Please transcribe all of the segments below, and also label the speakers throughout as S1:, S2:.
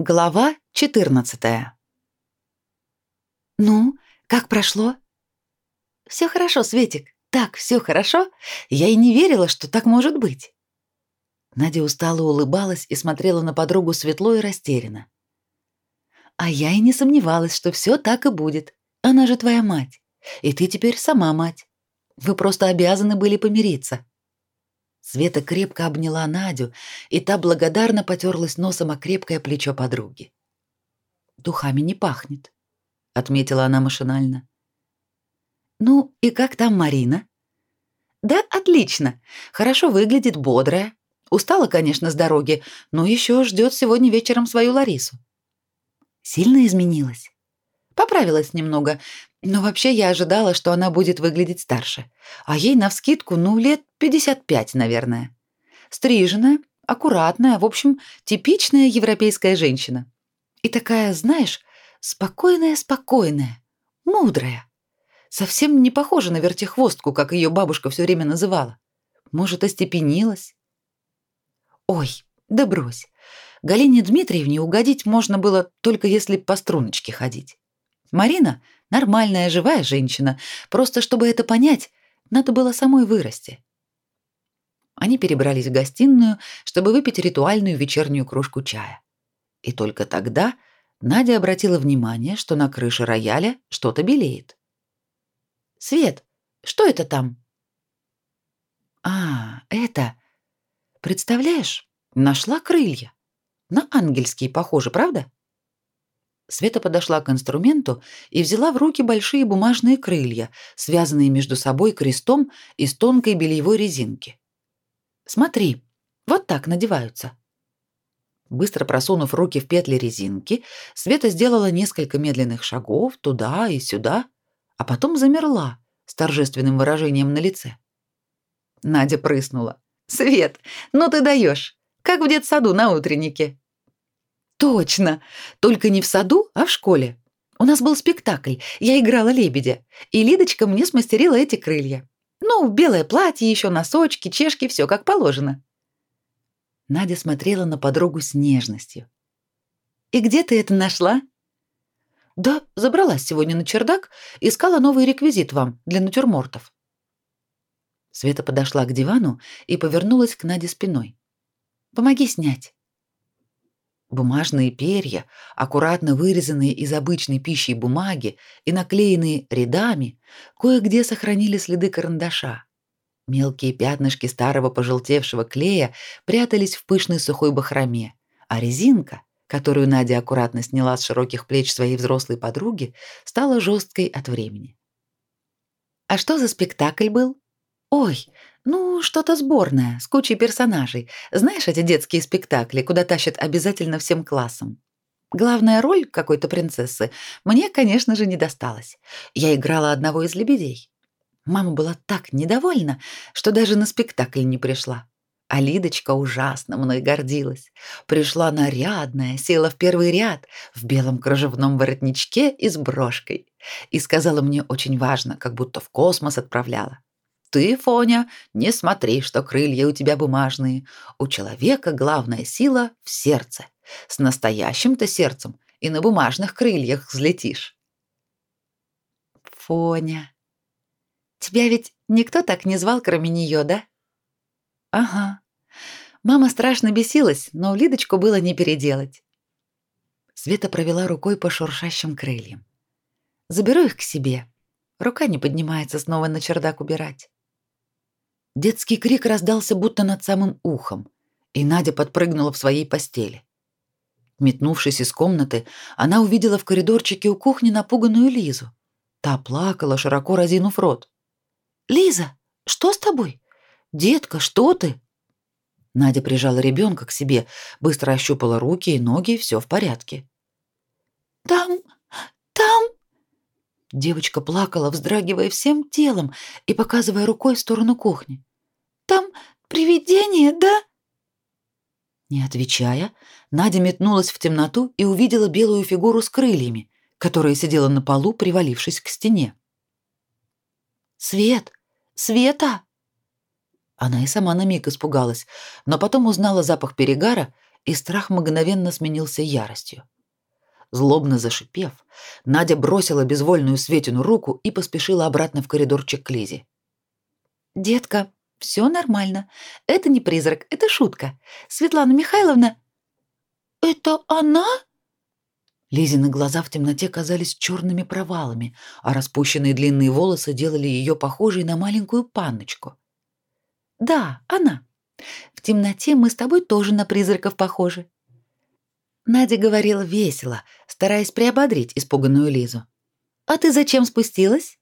S1: Глава 14. Ну, как прошло? Все хорошо, Светик. Так, все хорошо. Я и не верила, что так может быть. Надя устало улыбалась и смотрела на подругу светло и растерянно. А я и не сомневалась, что все так и будет. Она же твоя мать. И ты теперь сама мать. Вы просто обязаны были помириться. Света крепко обняла Надю, и та благодарно потерлась носом о крепкое плечо подруги. «Духами не пахнет», — отметила она машинально. «Ну, и как там Марина?» «Да, отлично. Хорошо выглядит, бодрая. Устала, конечно, с дороги, но еще ждет сегодня вечером свою Ларису». «Сильно изменилась?» «Поправилась немного, но вообще я ожидала, что она будет выглядеть старше. А ей навскидку, ну, лет 55, наверное. Стриженная, аккуратная, в общем, типичная европейская женщина. И такая, знаешь, спокойная-спокойная, мудрая. Совсем не похожа на вертихвостку, как ее бабушка все время называла. Может, остепенилась? Ой, да брось. Галине Дмитриевне угодить можно было только если по струночке ходить. Марина — Нормальная, живая женщина. Просто чтобы это понять, надо было самой вырасти. Они перебрались в гостиную, чтобы выпить ритуальную вечернюю кружку чая. И только тогда Надя обратила внимание, что на крыше рояля что-то белеет. «Свет, что это там?» «А, это... Представляешь, нашла крылья. На ангельские похоже, правда?» Света подошла к инструменту и взяла в руки большие бумажные крылья, связанные между собой крестом из тонкой бельевой резинки. «Смотри, вот так надеваются». Быстро просунув руки в петли резинки, Света сделала несколько медленных шагов туда и сюда, а потом замерла с торжественным выражением на лице. Надя прыснула. «Свет, ну ты даешь, как в детсаду на утреннике». Точно. Только не в саду, а в школе. У нас был спектакль. Я играла лебедя, и Лидочка мне смастерила эти крылья. Ну, белое платье, еще носочки, чешки, все как положено. Надя смотрела на подругу с нежностью. И где ты это нашла? Да, забралась сегодня на чердак, искала новый реквизит вам для натюрмортов. Света подошла к дивану и повернулась к Наде спиной. Помоги снять. Бумажные перья, аккуратно вырезанные из обычной пищи бумаги и наклеенные рядами, кое-где сохранили следы карандаша. Мелкие пятнышки старого пожелтевшего клея прятались в пышной сухой бахроме, а резинка, которую Надя аккуратно сняла с широких плеч своей взрослой подруги, стала жесткой от времени. «А что за спектакль был?» «Ой, ну, что-то сборное, с кучей персонажей. Знаешь эти детские спектакли, куда тащат обязательно всем классом? Главная роль какой-то принцессы мне, конечно же, не досталась. Я играла одного из лебедей. Мама была так недовольна, что даже на спектакль не пришла. А Лидочка ужасно мной гордилась. Пришла нарядная, села в первый ряд, в белом кружевном воротничке и с брошкой. И сказала мне очень важно, как будто в космос отправляла. Ты, Фоня, не смотри, что крылья у тебя бумажные. У человека главная сила в сердце. С настоящим-то сердцем и на бумажных крыльях взлетишь. Фоня. Тебя ведь никто так не звал, кроме нее, да? Ага. Мама страшно бесилась, но Лидочку было не переделать. Света провела рукой по шуршащим крыльям. Заберу их к себе. Рука не поднимается снова на чердак убирать. Детский крик раздался будто над самым ухом, и Надя подпрыгнула в своей постели. Метнувшись из комнаты, она увидела в коридорчике у кухни напуганную Лизу. Та плакала, широко разинув рот. «Лиза, что с тобой? Детка, что ты?» Надя прижала ребенка к себе, быстро ощупала руки и ноги, все в порядке. «Там, там...» Девочка плакала, вздрагивая всем телом и показывая рукой в сторону кухни. Привидение, да?» Не отвечая, Надя метнулась в темноту и увидела белую фигуру с крыльями, которая сидела на полу, привалившись к стене. «Свет! Света!» Она и сама на миг испугалась, но потом узнала запах перегара и страх мгновенно сменился яростью. Злобно зашипев, Надя бросила безвольную Светину руку и поспешила обратно в коридорчик к Лизе.
S2: «Детка, все нормально. Это не призрак, это шутка. Светлана Михайловна...» «Это она?»
S1: Лизины глаза в темноте казались черными провалами, а распущенные длинные волосы делали ее похожей на маленькую панночку.
S2: «Да, она. В темноте мы с тобой тоже на призраков похожи». Надя говорила весело, стараясь приободрить испуганную Лизу. «А ты зачем спустилась?»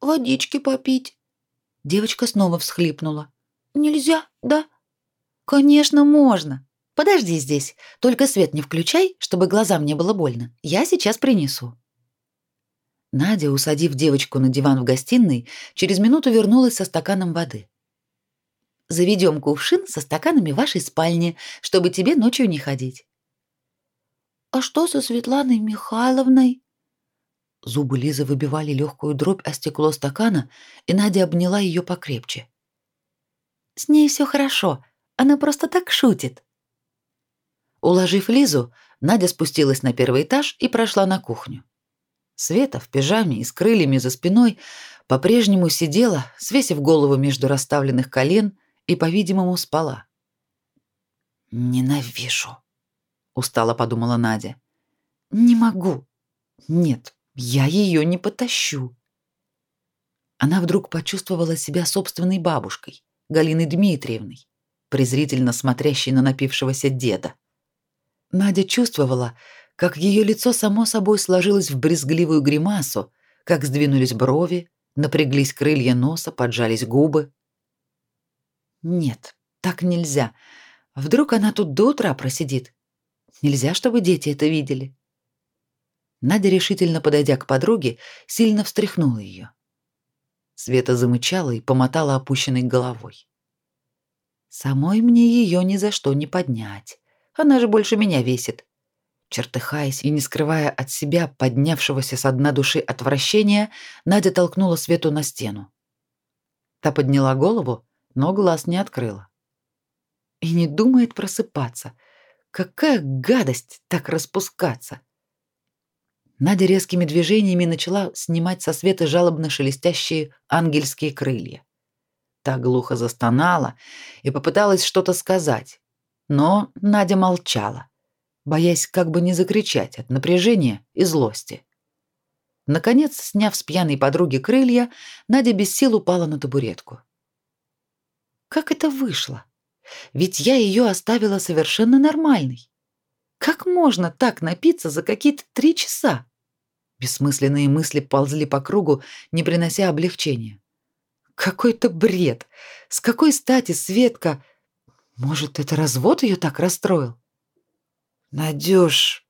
S3: «Водички попить».
S2: Девочка снова всхлипнула.
S3: «Нельзя, да?»
S2: «Конечно, можно. Подожди здесь, только свет не включай, чтобы глазам не было больно. Я сейчас принесу. Надя, усадив девочку на диван в гостиной, через минуту вернулась со стаканом воды. Заведем кувшин со стаканами вашей спальне, чтобы тебе ночью не ходить.
S3: А что со Светланой Михайловной?
S1: Зубы Лизы выбивали легкую дробь о стекло стакана, и Надя обняла ее покрепче.
S2: С ней все хорошо, она просто так шутит.
S1: Уложив Лизу, Надя спустилась на первый этаж и прошла на кухню. Света в пижаме и с крыльями за спиной по-прежнему сидела, свесив голову между расставленных колен и, по-видимому, спала. «Ненавижу», — устало подумала Надя. «Не могу. Нет, я ее не потащу». Она вдруг почувствовала себя собственной бабушкой, Галиной Дмитриевной, презрительно смотрящей на напившегося деда. Надя чувствовала, как ее лицо само собой сложилось в брезгливую гримасу, как сдвинулись брови, напряглись крылья носа, поджались губы. Нет, так нельзя. Вдруг она тут до утра просидит. Нельзя, чтобы дети это видели. Надя, решительно подойдя к подруге, сильно встряхнула ее. Света замычала и помотала опущенной головой. Самой мне ее ни за что не поднять. Она же больше меня весит. Чертыхаясь и не скрывая от себя поднявшегося со дна души отвращения, Надя толкнула Свету на стену. Та подняла голову, но глаз не открыла. И не думает просыпаться. Какая гадость так распускаться. Надя резкими движениями начала снимать со Светы жалобно шелестящие ангельские крылья. Та глухо застонала и попыталась что-то сказать, но Надя молчала, боясь как бы не закричать от напряжения и злости. Наконец, сняв с пьяной подруги крылья, Надя без сил упала на табуретку. Как это вышло? Ведь я ее оставила совершенно нормальной. Как можно так напиться за какие-то три часа? Бессмысленные мысли ползли по кругу, не принося облегчения. Какой-то бред. С какой стати Светка может, это развод ее так расстроил? Надюш.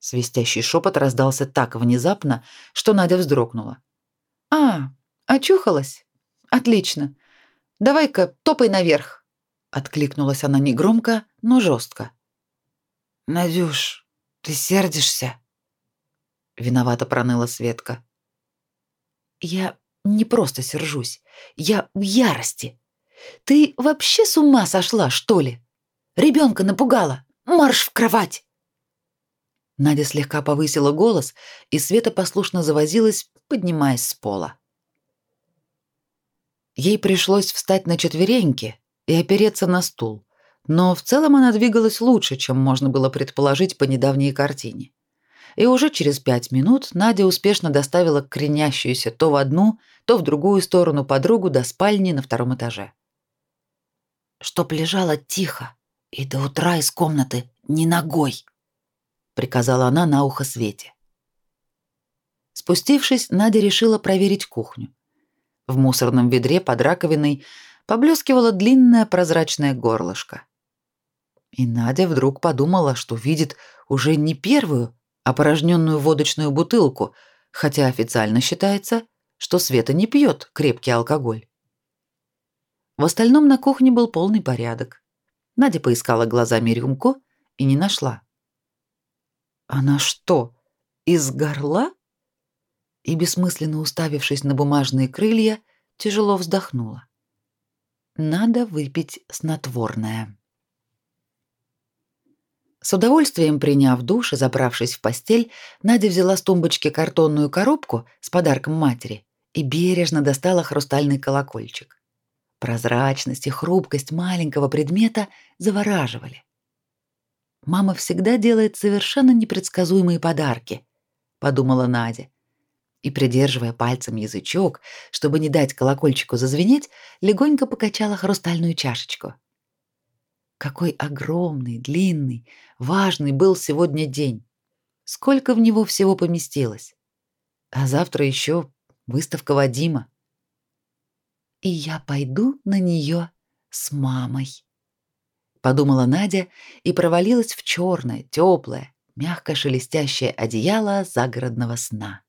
S1: Свистящий шепот раздался так внезапно, что Надя вздрогнула. А, очухалась? Отлично. Давай-ка топай наверх. Откликнулась она негромко, но жестко. Надюш, ты сердишься? Виновато проныла Светка. Я не просто сержусь, я в ярости. Ты вообще с ума сошла, что ли? Ребенка напугала. Марш в кровать. Надя слегка повысила голос, и Света послушно завозилась, поднимаясь с пола. Ей пришлось встать на четвереньки и опереться на стул, но в целом она двигалась лучше, чем можно было предположить по недавней картине. И уже через пять минут Надя успешно доставила кренящуюся то в одну, то в другую сторону подругу до спальни на втором этаже чтоб лежала тихо и до утра из комнаты не ногой, приказала она на ухо Свете. Спустившись, Надя решила проверить кухню. В мусорном ведре под раковиной поблескивало длинное прозрачное горлышко. И Надя вдруг подумала, что видит уже не первую, а порожненную водочную бутылку, хотя официально считается, что Света не пьет крепкий алкоголь. В остальном на кухне был полный порядок. Надя поискала глазами рюмку и не нашла. Она что, из горла? И бессмысленно уставившись на бумажные крылья, тяжело вздохнула. Надо выпить снотворное. С удовольствием приняв душ и забравшись в постель, Надя взяла с тумбочки картонную коробку с подарком матери и бережно достала хрустальный колокольчик. Прозрачность и хрупкость маленького предмета завораживали. Мама всегда делает совершенно непредсказуемые подарки, подумала Надя. И придерживая пальцем язычок, чтобы не дать колокольчику зазвенеть, легонько покачала хрустальную чашечку. Какой огромный, длинный, важный был сегодня день. Сколько в него всего поместилось. А завтра еще выставка Вадима. И я пойду на нее с мамой. Подумала Надя и провалилась в черное, теплое, мягко шелестящее одеяло загородного сна.